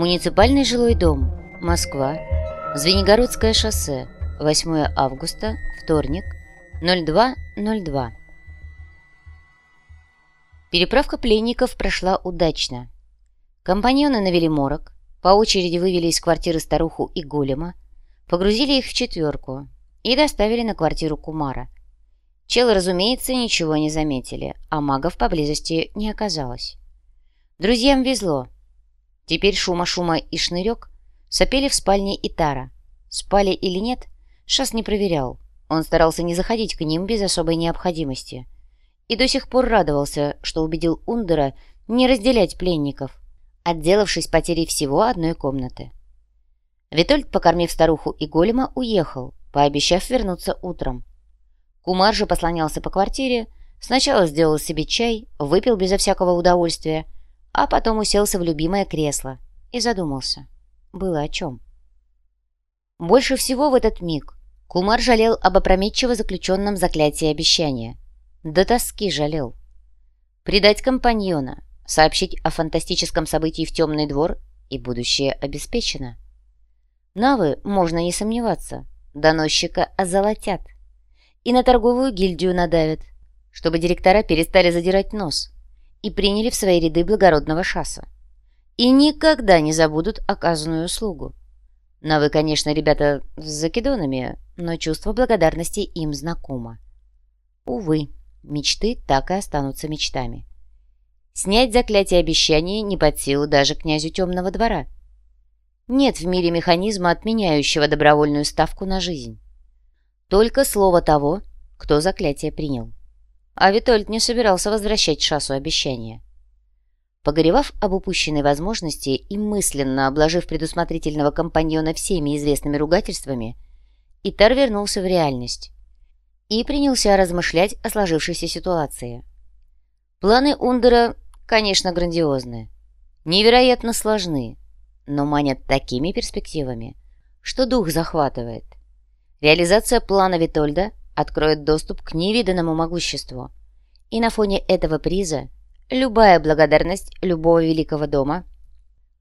Муниципальный жилой дом. Москва. Звенигородское шоссе. 8 августа. Вторник. 02.02. Переправка пленников прошла удачно. Компаньоны навели морок, по очереди вывели из квартиры старуху и голема, погрузили их в четверку и доставили на квартиру Кумара. Челы, разумеется, ничего не заметили, а магов поблизости не оказалось. Друзьям везло. Теперь шума-шума и шнырек сопели в спальне Итара. Спали или нет, Шас не проверял. Он старался не заходить к ним без особой необходимости. И до сих пор радовался, что убедил Ундера не разделять пленников, отделавшись потерей всего одной комнаты. Витольд, покормив старуху и голема, уехал, пообещав вернуться утром. Кумар же послонялся по квартире, сначала сделал себе чай, выпил безо всякого удовольствия, а потом уселся в любимое кресло и задумался. Было о чем. Больше всего в этот миг Кумар жалел об опрометчиво заключенном заклятии обещания. До тоски жалел. Предать компаньона, сообщить о фантастическом событии в темный двор, и будущее обеспечено. Навы, можно не сомневаться, доносчика озолотят. И на торговую гильдию надавят, чтобы директора перестали задирать нос и приняли в свои ряды благородного шасса. И никогда не забудут оказанную услугу. Навы, конечно, ребята с закидонами, но чувство благодарности им знакомо. Увы, мечты так и останутся мечтами. Снять заклятие обещания не под силу даже князю Темного двора. Нет в мире механизма, отменяющего добровольную ставку на жизнь. Только слово того, кто заклятие принял. А Витольд не собирался возвращать Шасу обещание. Погоревав об упущенной возможности и мысленно обложив предусмотрительного компаньона всеми известными ругательствами, Итар вернулся в реальность и принялся размышлять о сложившейся ситуации. Планы Ундера, конечно, грандиозны, невероятно сложны, но манят такими перспективами, что дух захватывает. Реализация плана Витольда откроет доступ к невиданному могуществу, и на фоне этого приза любая благодарность любого великого дома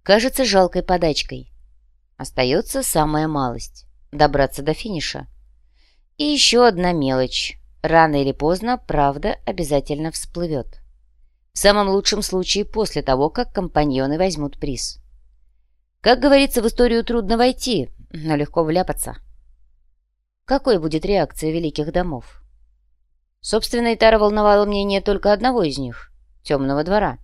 кажется жалкой подачкой. Остается самая малость – добраться до финиша. И еще одна мелочь. Рано или поздно правда обязательно всплывет. В самом лучшем случае после того, как компаньоны возьмут приз. Как говорится, в историю трудно войти, но легко вляпаться. Какой будет реакция великих домов? Собственно, Итара волновало мнение только одного из них — темного двора.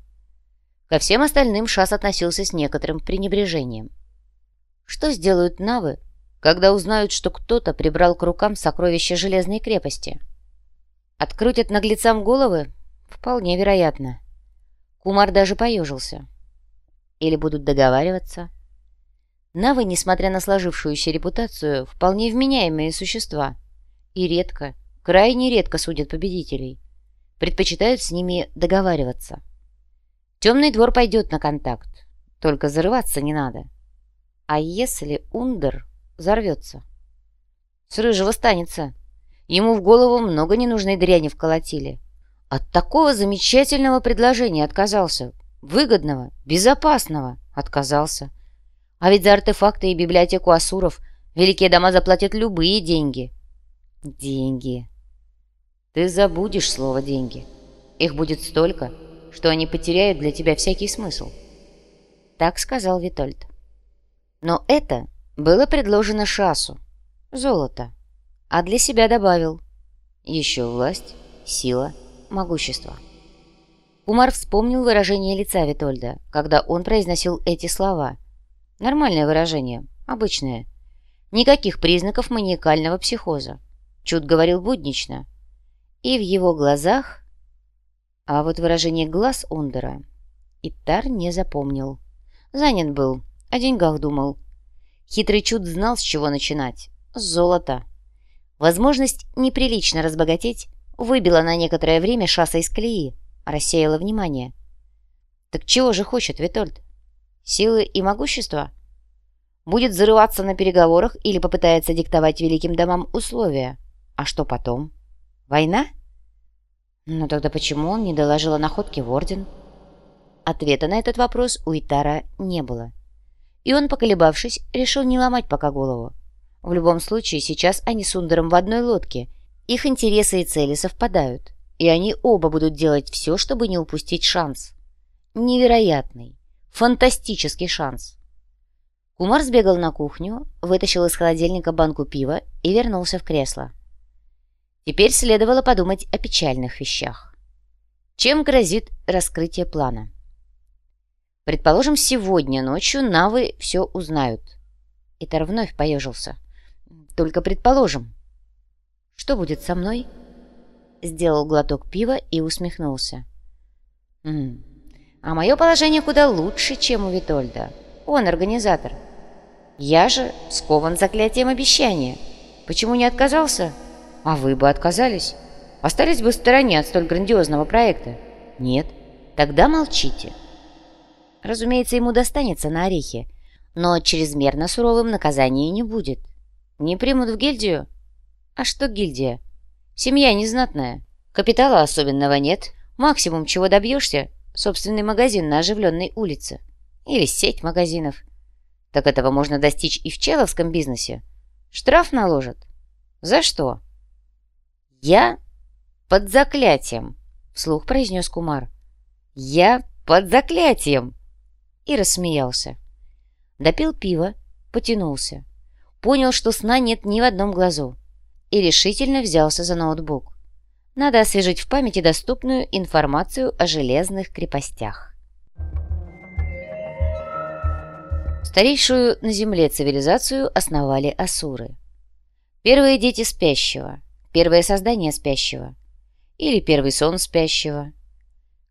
Ко всем остальным Шас относился с некоторым пренебрежением. Что сделают навы, когда узнают, что кто-то прибрал к рукам сокровища Железной крепости? Открутят наглецам головы? Вполне вероятно. Кумар даже поежился. Или будут договариваться? Навы, несмотря на сложившуюся репутацию, вполне вменяемые существа. И редко, крайне редко судят победителей. Предпочитают с ними договариваться. Темный двор пойдет на контакт, только зарываться не надо. А если Ундер взорвется? С рыжего станется. Ему в голову много ненужной дряни вколотили. От такого замечательного предложения отказался. Выгодного, безопасного отказался. А ведь за артефакты и библиотеку Асуров великие дома заплатят любые деньги. Деньги. Ты забудешь слово «деньги». Их будет столько, что они потеряют для тебя всякий смысл. Так сказал Витольд. Но это было предложено Шасу. Золото. А для себя добавил. Еще власть, сила — могущества. Умар вспомнил выражение лица Витольда, когда он произносил эти слова. Нормальное выражение, обычное. Никаких признаков маниакального психоза. Чуд говорил буднично. И в его глазах... А вот выражение глаз Ундера Итар не запомнил. Занят был, о деньгах думал. Хитрый Чуд знал, с чего начинать. С золота. Возможность неприлично разбогатеть Выбила на некоторое время шасса из колеи, рассеяла внимание. Так чего же хочет Витольд? Силы и могущества? Будет зарываться на переговорах или попытается диктовать великим домам условия? А что потом? Война? Но тогда почему он не доложил о находке в Орден? Ответа на этот вопрос у Итара не было. И он, поколебавшись, решил не ломать пока голову. В любом случае, сейчас они с Сундером в одной лодке. Их интересы и цели совпадают, и они оба будут делать все, чтобы не упустить шанс. Невероятный, фантастический шанс. Кумар сбегал на кухню, вытащил из холодильника банку пива и вернулся в кресло. Теперь следовало подумать о печальных вещах. Чем грозит раскрытие плана? Предположим, сегодня ночью Навы все узнают. Итар вновь поежился. Только предположим. Что будет со мной? Сделал глоток пива и усмехнулся. М -м, а мое положение куда лучше, чем у Витольда. Он организатор. Я же скован заклятием обещания. Почему не отказался? А вы бы отказались. Остались бы в стороне от столь грандиозного проекта. Нет. Тогда молчите. Разумеется, ему достанется на орехи, но чрезмерно суровым наказания не будет. Не примут в гильдию? А что гильдия? Семья незнатная. Капитала особенного нет. Максимум, чего добьешься, собственный магазин на оживленной улице. Или сеть магазинов. Так этого можно достичь и в человском бизнесе. Штраф наложат. За что? Я под заклятием, вслух произнес Кумар. Я под заклятием. И рассмеялся. Допил пиво, потянулся. Понял, что сна нет ни в одном глазу. И решительно взялся за ноутбук. Надо освежить в памяти доступную информацию о железных крепостях. Старейшую на Земле цивилизацию основали асуры. Первые дети спящего, первое создание спящего или первый сон спящего.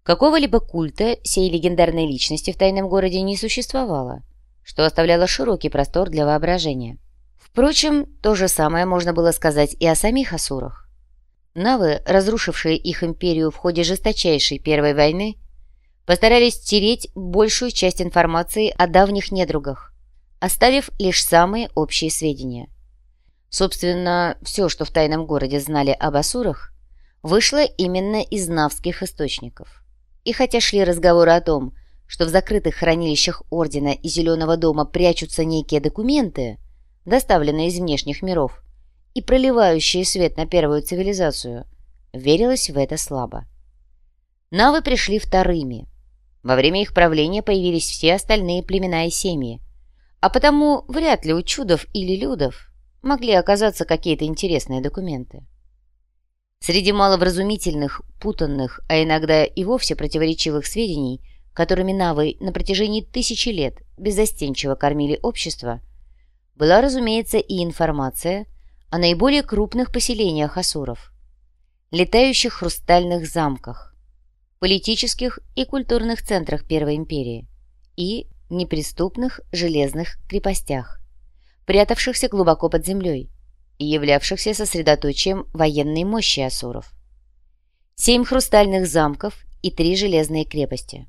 Какого-либо культа сей легендарной личности в тайном городе не существовало, что оставляло широкий простор для воображения. Впрочем, то же самое можно было сказать и о самих асурах. Навы, разрушившие их империю в ходе жесточайшей Первой войны, постарались стереть большую часть информации о давних недругах, оставив лишь самые общие сведения. Собственно, все, что в тайном городе знали об Асурах, вышло именно из навских источников. И хотя шли разговоры о том, что в закрытых хранилищах Ордена и Зеленого дома прячутся некие документы, доставленные из внешних миров, и проливающие свет на первую цивилизацию, верилось в это слабо. Навы пришли вторыми – во время их правления появились все остальные племена и семьи, а потому вряд ли у чудов или людов могли оказаться какие-то интересные документы. Среди маловразумительных, путанных, а иногда и вовсе противоречивых сведений, которыми навы на протяжении тысячи лет беззастенчиво кормили общество, была, разумеется, и информация о наиболее крупных поселениях асуров, летающих хрустальных замках, политических и культурных центрах Первой империи и неприступных железных крепостях, прятавшихся глубоко под землей и являвшихся сосредоточием военной мощи асуров. Семь хрустальных замков и три железные крепости.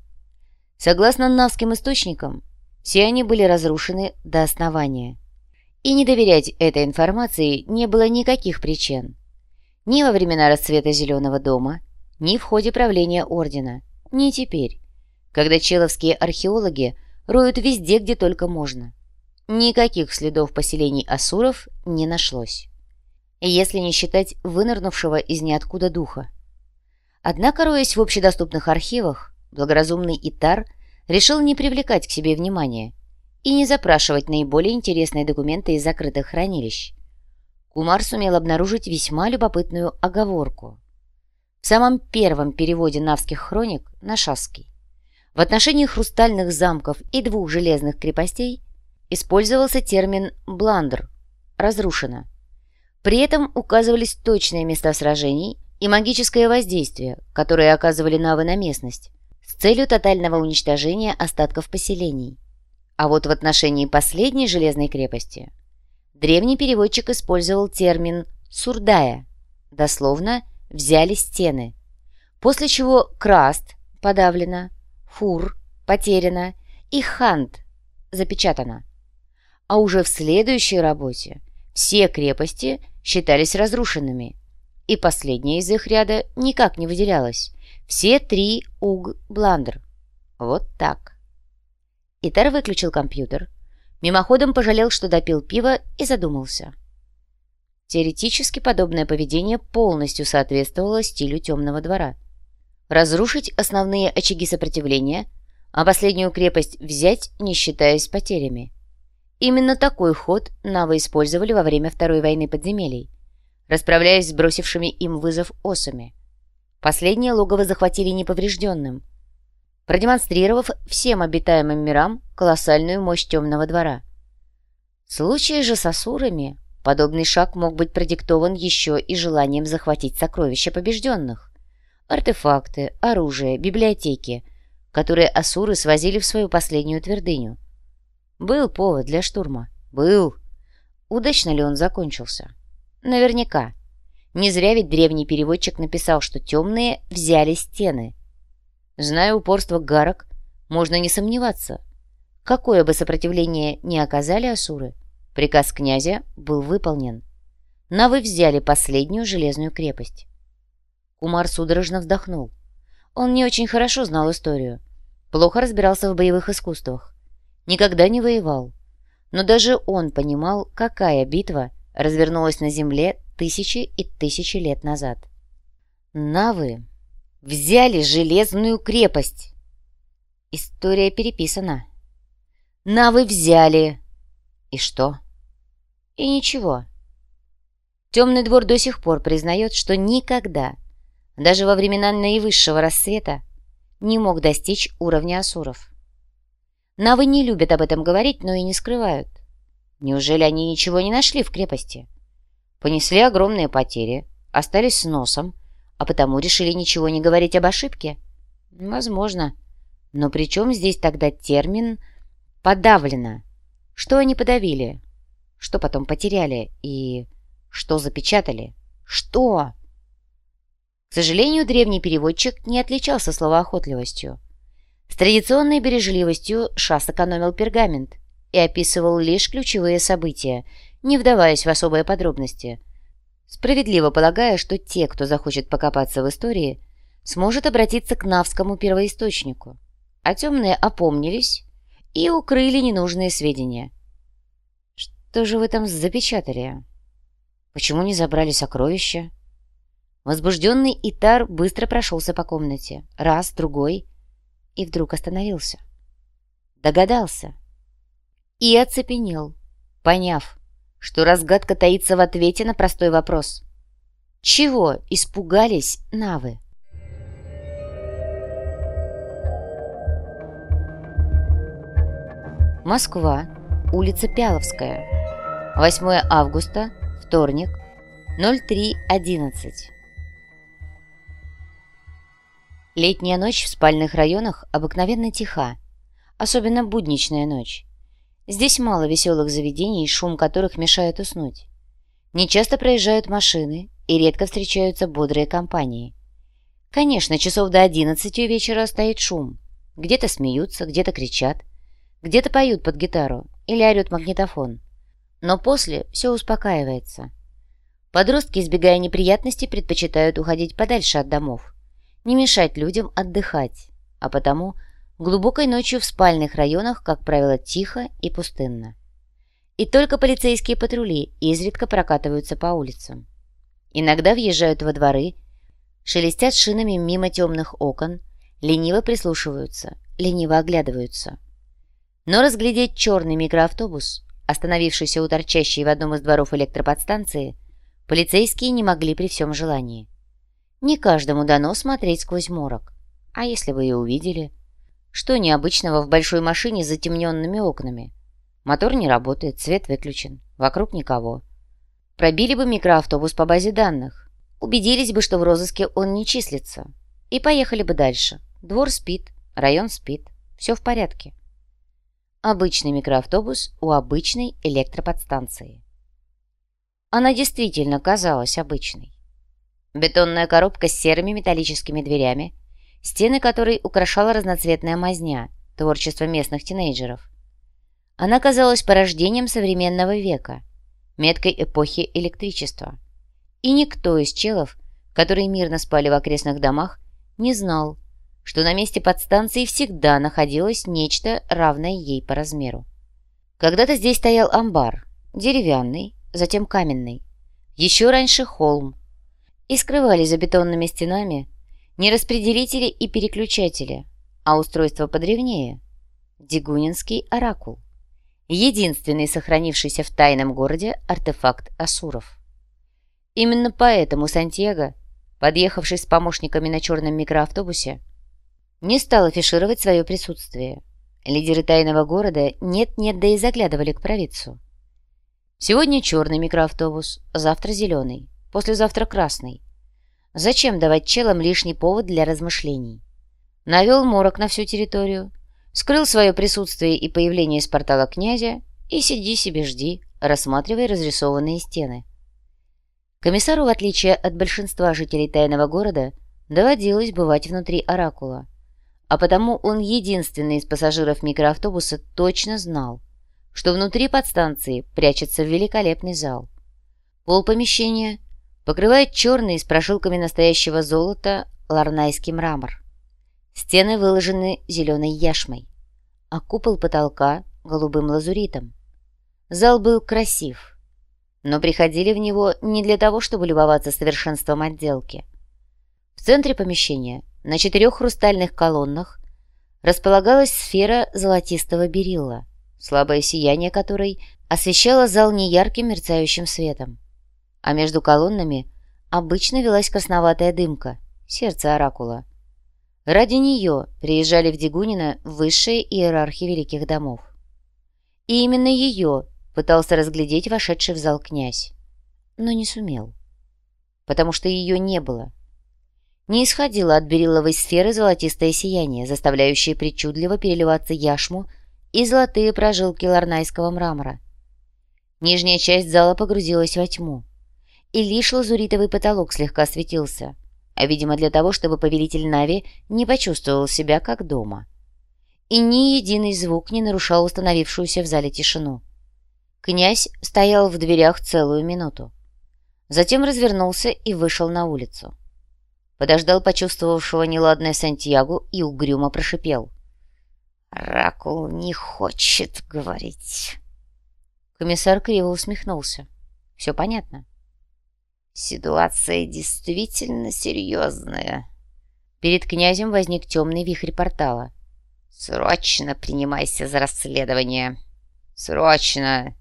Согласно навским источникам, все они были разрушены до основания. И не доверять этой информации не было никаких причин. Ни во времена расцвета Зеленого дома, ни в ходе правления Ордена, ни теперь, когда человские археологи роют везде, где только можно. Никаких следов поселений асуров не нашлось. Если не считать вынырнувшего из ниоткуда духа. Однако, роясь в общедоступных архивах, благоразумный Итар решил не привлекать к себе внимания и не запрашивать наиболее интересные документы из закрытых хранилищ. Кумар сумел обнаружить весьма любопытную оговорку – в самом первом переводе навских хроник на шасский. В отношении хрустальных замков и двух железных крепостей использовался термин «бландр» – «разрушено». При этом указывались точные места сражений и магическое воздействие, которые оказывали навы на местность, с целью тотального уничтожения остатков поселений. А вот в отношении последней железной крепости древний переводчик использовал термин «сурдая», дословно – взяли стены, после чего краст подавлено, фур потеряно и хант запечатано. А уже в следующей работе все крепости считались разрушенными, и последняя из их ряда никак не выделялась. Все три уг-бландр. Вот так. Итар выключил компьютер, Мимоходом пожалел, что допил пиво и задумался. Теоретически подобное поведение полностью соответствовало стилю темного двора. Разрушить основные очаги сопротивления, а последнюю крепость взять, не считаясь потерями. Именно такой ход Навы использовали во время Второй войны подземелий, расправляясь с бросившими им вызов осами. Последнее логово захватили неповрежденным, продемонстрировав всем обитаемым мирам колоссальную мощь темного двора. В случае же с асурами подобный шаг мог быть продиктован еще и желанием захватить сокровища побежденных. Артефакты, оружие, библиотеки, которые асуры свозили в свою последнюю твердыню. Был повод для штурма. Был. Удачно ли он закончился? Наверняка. Не зря ведь древний переводчик написал, что темные взяли стены — Зная упорство гарок, можно не сомневаться. Какое бы сопротивление ни оказали асуры, приказ князя был выполнен. Навы взяли последнюю железную крепость. Кумар судорожно вздохнул. Он не очень хорошо знал историю, плохо разбирался в боевых искусствах, никогда не воевал. Но даже он понимал, какая битва развернулась на земле тысячи и тысячи лет назад. Навы Взяли железную крепость. История переписана. Навы взяли. И что? И ничего. Темный двор до сих пор признает, что никогда, даже во времена наивысшего рассвета, не мог достичь уровня асуров. Навы не любят об этом говорить, но и не скрывают. Неужели они ничего не нашли в крепости? Понесли огромные потери, остались с носом, а потому решили ничего не говорить об ошибке? Возможно. Но при чем здесь тогда термин «подавлено»? Что они подавили? Что потом потеряли? И что запечатали? Что? К сожалению, древний переводчик не отличался словоохотливостью. С традиционной бережливостью Шас экономил пергамент и описывал лишь ключевые события, не вдаваясь в особые подробности – справедливо полагая, что те, кто захочет покопаться в истории, сможет обратиться к Навскому первоисточнику, а темные опомнились и укрыли ненужные сведения. Что же вы там запечатали? Почему не забрали сокровища? Возбужденный Итар быстро прошелся по комнате, раз, другой, и вдруг остановился. Догадался и оцепенел, поняв, что разгадка таится в ответе на простой вопрос. Чего испугались навы? Москва, улица Пяловская, 8 августа, вторник, 03.11. Летняя ночь в спальных районах обыкновенно тиха, особенно будничная ночь. Здесь мало веселых заведений, шум которых мешает уснуть. Нечасто проезжают машины, и редко встречаются бодрые компании. Конечно, часов до одиннадцати вечера стоит шум. Где-то смеются, где-то кричат, где-то поют под гитару или орет магнитофон. Но после все успокаивается. Подростки, избегая неприятностей, предпочитают уходить подальше от домов, не мешать людям отдыхать, а потому Глубокой ночью в спальных районах, как правило, тихо и пустынно. И только полицейские патрули изредка прокатываются по улицам. Иногда въезжают во дворы, шелестят шинами мимо темных окон, лениво прислушиваются, лениво оглядываются. Но разглядеть черный микроавтобус, остановившийся у торчащей в одном из дворов электроподстанции, полицейские не могли при всем желании. Не каждому дано смотреть сквозь морок. А если вы и увидели – что необычного в большой машине с затемненными окнами? Мотор не работает, свет выключен, вокруг никого. Пробили бы микроавтобус по базе данных, убедились бы, что в розыске он не числится, и поехали бы дальше. Двор спит, район спит, все в порядке. Обычный микроавтобус у обычной электроподстанции. Она действительно казалась обычной. Бетонная коробка с серыми металлическими дверями – стены которой украшала разноцветная мазня, творчество местных тинейджеров. Она казалась порождением современного века, меткой эпохи электричества. И никто из челов, которые мирно спали в окрестных домах, не знал, что на месте подстанции всегда находилось нечто, равное ей по размеру. Когда-то здесь стоял амбар, деревянный, затем каменный. Еще раньше холм. И скрывались за бетонными стенами не распределители и переключатели, а устройство подревнее – Дигунинский оракул. Единственный сохранившийся в тайном городе артефакт асуров. Именно поэтому Сантьяго, подъехавший с помощниками на черном микроавтобусе, не стал афишировать свое присутствие. Лидеры тайного города нет-нет, да и заглядывали к провидцу. Сегодня черный микроавтобус, завтра зеленый, послезавтра красный. Зачем давать челам лишний повод для размышлений? Навел морок на всю территорию, скрыл свое присутствие и появление из портала князя и сиди себе жди, рассматривая разрисованные стены. Комиссару, в отличие от большинства жителей тайного города, доводилось бывать внутри Оракула, а потому он единственный из пассажиров микроавтобуса точно знал, что внутри подстанции прячется великолепный зал. Пол помещения покрывает черный с прожилками настоящего золота ларнайский мрамор. Стены выложены зеленой яшмой, а купол потолка — голубым лазуритом. Зал был красив, но приходили в него не для того, чтобы любоваться совершенством отделки. В центре помещения, на четырех хрустальных колоннах, располагалась сфера золотистого берилла — слабое сияние которой освещало зал неярким мерцающим светом. А между колоннами обычно велась красноватая дымка, сердце оракула. Ради нее приезжали в Дегунино высшие иерархи великих домов. И именно ее пытался разглядеть вошедший в зал князь, но не сумел, потому что ее не было. Не исходило от берилловой сферы золотистое сияние, заставляющее причудливо переливаться яшму и золотые прожилки ларнайского мрамора. Нижняя часть зала погрузилась во тьму, и лишь лазуритовый потолок слегка светился, а, видимо, для того, чтобы повелитель Нави не почувствовал себя как дома. И ни единый звук не нарушал установившуюся в зале тишину. Князь стоял в дверях целую минуту. Затем развернулся и вышел на улицу. Подождал почувствовавшего неладное Сантьягу и угрюмо прошипел. Ракул не хочет говорить. Комиссар криво усмехнулся. Все понятно. Ситуация действительно серьезная. Перед князем возник темный вихрь портала. Срочно принимайся за расследование. Срочно!